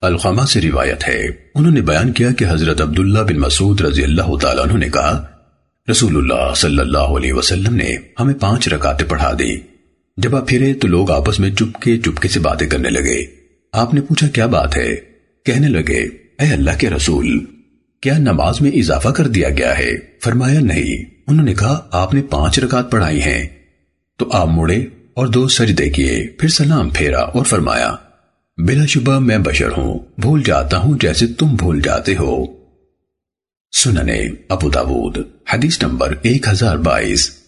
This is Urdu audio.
الخما سے روایت ہے، انہوں نے بیان کیا کہ حضرت عبداللہ بن مسعود رضی اللہ تعالیٰ عنہ نے کہا، رسول اللہ صلی اللہ علیہ وسلم نے ہمیں پانچ رکعتیں پڑھا دی جب آپ پھرے تو لوگ آپس میں چپکے چپکے سے باتیں کرنے لگے۔ آپ نے پوچھا، کیا بات ہے؟ کہنے لگے، اے اللہ کے رسول، کیا نماز میں اضافہ کر دیا گیا ہے؟ فرمایا، نہیں۔ انہوں نے کہا، آپ نے پانچ رکعت پڑھائی ہیں۔ تو آپ مڑے اور دو سجدے کیے، پھر سلام پھیرا اور فرمایا بلا شبہ میں بشر ہوں، بھول جاتا ہوں جیسے تم بھول جاتے ہو۔ سننے، ابو داود، حدیث نمبر ایک ہزار بائیس۔